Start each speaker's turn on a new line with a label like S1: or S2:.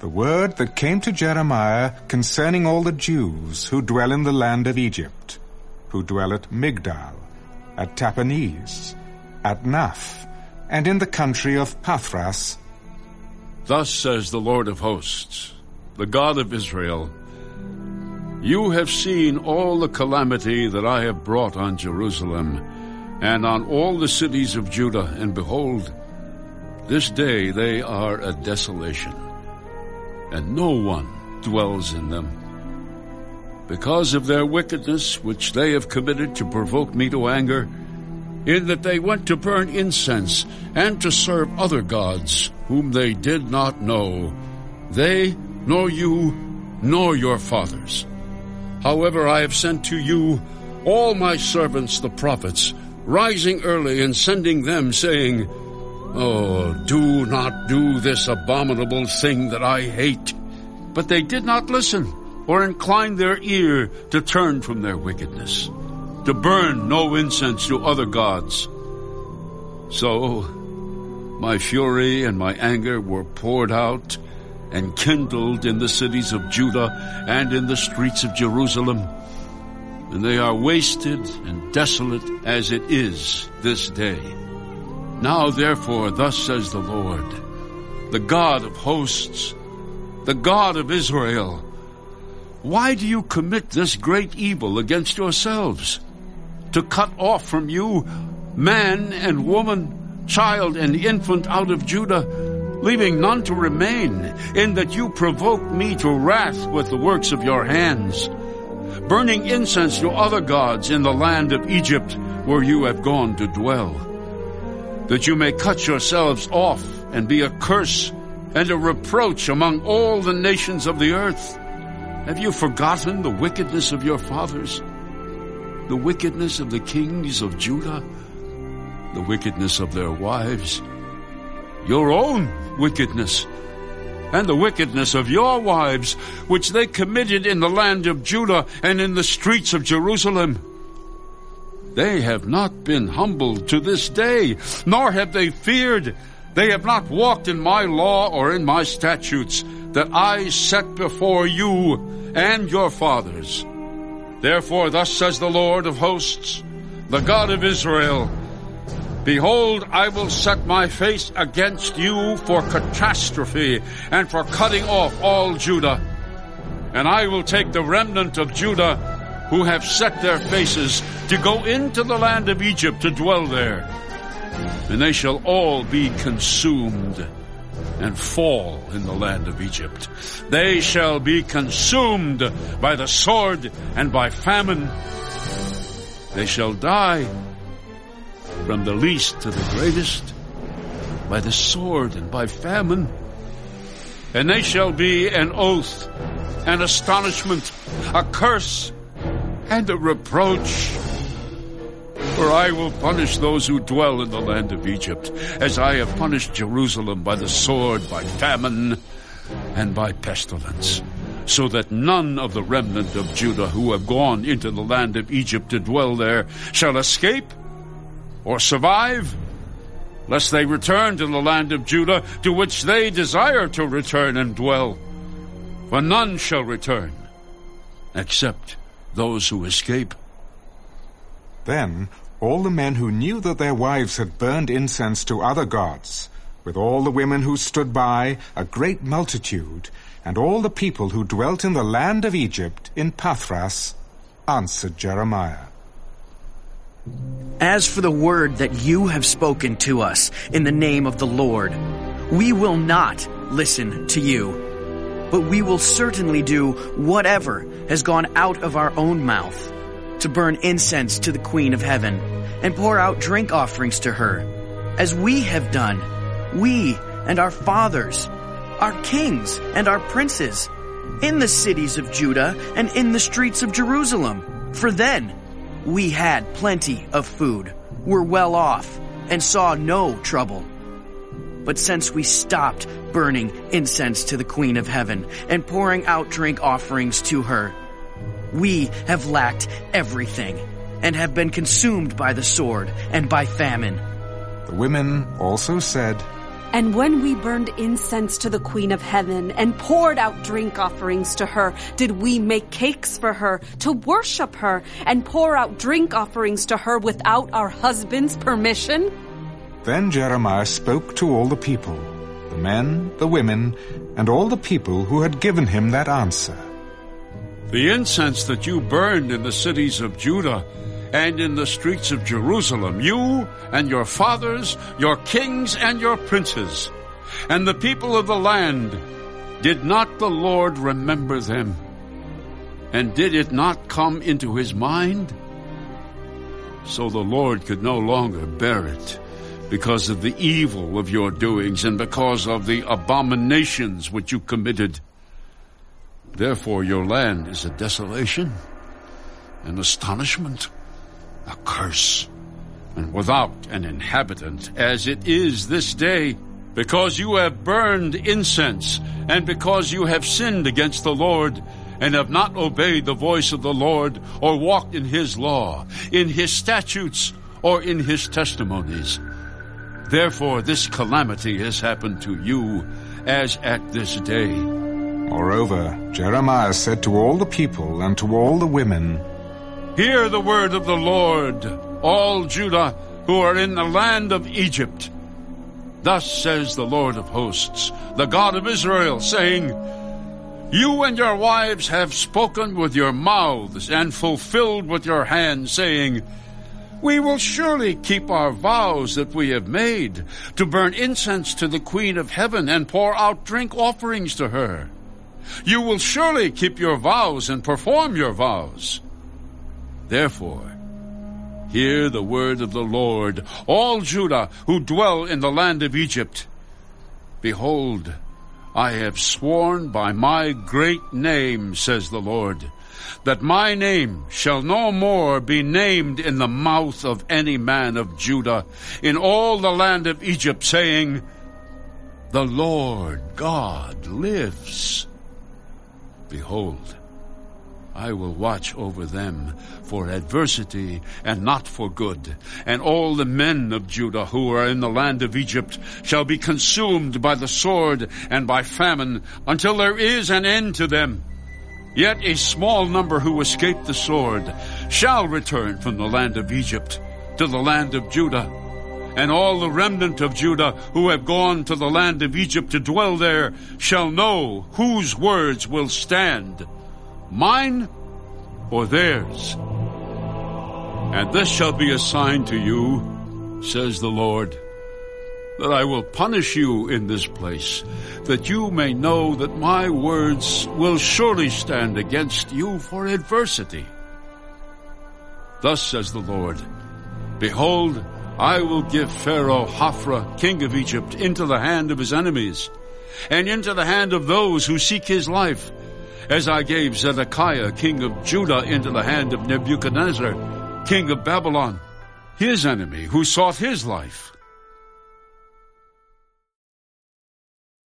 S1: the word that came to Jeremiah concerning all the Jews who dwell in the land of Egypt, who dwell at Migdol, at Tahpanhes, at Noph, and in the country of Pathros.
S2: Thus says the Lord of hosts, the God of Israel, You have seen all the calamity that I have brought on Jerusalem, and on all the cities of Judah, and behold, this day they are a desolation, and no one dwells in them. Because of their wickedness, which they have committed to provoke me to anger, in that they went to burn incense and to serve other gods, whom they did not know, they, nor you, nor your fathers. However, I have sent to you all my servants the prophets, rising early and sending them, saying, Oh, do not do this abominable thing that I hate. But they did not listen or incline their ear to turn from their wickedness, to burn no incense to other gods. So my fury and my anger were poured out and kindled in the cities of Judah and in the streets of Jerusalem. And they are wasted and desolate as it is this day. Now therefore, thus says the Lord, the God of hosts, the God of Israel, why do you commit this great evil against yourselves? To cut off from you man and woman, child and infant out of Judah, leaving none to remain, in that you provoke me to wrath with the works of your hands, burning incense to other gods in the land of Egypt, where you have gone to dwell that you may cut yourselves off and be a curse and a reproach among all the nations of the earth? Have you forgotten the wickedness of your fathers? The wickedness of the kings of Judah? The wickedness of their wives? Your own wickedness? And the wickedness of your wives, which they committed in the land of Judah and in the streets of Jerusalem? They have not been humbled to this day, nor have they feared. They have not walked in my law or in my statutes that I set before you and your fathers. Therefore, thus says the Lord of hosts, the God of Israel, Behold, I will set my face against you for catastrophe and for cutting off all Judah. And I will take the remnant of Judah who have set their faces to go into the land of Egypt to dwell there. And they shall all be consumed and fall in the land of Egypt. They shall be consumed by the sword and by famine. They shall die from the least to the greatest by the sword and by famine. And they shall be an oath, an astonishment, a curse, and a reproach. For I will punish those who dwell in the land of Egypt, as I have punished Jerusalem by the sword, by famine, and by pestilence, so that none of the remnant of Judah who have gone into the land of Egypt to dwell there shall escape or survive, lest they return to the land of Judah to which they desire to return and dwell. For none shall return, except those who escape.
S1: Then all the men who knew that their wives had burned incense to other gods, with all the women who stood by, a great multitude, and all the people who dwelt in the land of Egypt in Pathros, answered Jeremiah.
S3: As for the word that you have spoken to us in the name of the Lord, we will not listen to you but we will certainly do whatever has gone out of our own mouth to burn incense to the Queen of Heaven and pour out drink offerings to her, as we have done, we and our fathers, our kings and our princes, in the cities of Judah and in the streets of Jerusalem. For then we had plenty of food, were well off, and saw no trouble. But since we stopped burning incense to the Queen of Heaven and pouring out drink offerings to her, we have lacked everything and have been consumed by the sword and by famine.
S1: The women also said,
S4: And when we burned incense to the Queen of Heaven and poured out drink offerings to her, did we make cakes for her to worship her and pour out drink offerings to her without our husband's permission?
S1: Then Jeremiah spoke to all the people, the men, the women, and all the people who had given him that answer.
S2: The incense that you burned in the cities of Judah and in the streets of Jerusalem, you and your fathers, your kings and your princes, and the people of the land, did not the Lord remember them? And did it not come into his mind? So the Lord could no longer bear it because of the evil of your doings and because of the abominations which you committed. Therefore your land is a desolation, an astonishment, a curse, and without an inhabitant, as it is this day, because you have burned incense, and because you have sinned against the Lord, and have not obeyed the voice of the Lord, or walked in his law, in his statutes, or in his testimonies. Therefore this calamity has happened to you, as at this day.
S1: Moreover, Jeremiah said to all the people and to all the women,
S2: Hear the word of the Lord, all Judah who are in the land of Egypt. Thus says the Lord of hosts, the God of Israel, saying, You and your wives have spoken with your mouths and fulfilled with your hands, saying, we will surely keep our vows that we have made to burn incense to the Queen of Heaven and pour out drink offerings to her. You will surely keep your vows and perform your vows. Therefore, hear the word of the Lord, all Judah who dwell in the land of Egypt. Behold, I have sworn by my great name, says the Lord, that my name shall no more be named in the mouth of any man of Judah in all the land of Egypt, saying, The Lord God lives. Behold, I will watch over them for adversity and not for good. And all the men of Judah who are in the land of Egypt shall be consumed by the sword and by famine until there is an end to them. Yet a small number who escape the sword shall return from the land of Egypt to the land of Judah. And all the remnant of Judah who have gone to the land of Egypt to dwell there shall know whose words will stand mine or theirs. And this shall be a sign to you, says the Lord, that I will punish you in this place, that you may know that my words will surely stand against you for adversity. Thus says the Lord, Behold, I will give Pharaoh Hophra, king of Egypt, into the hand of his enemies, and into the hand of those who seek his life, as I gave Zedekiah, king of Judah, into the hand of Nebuchadnezzar, king of Babylon, his enemy, who sought his life.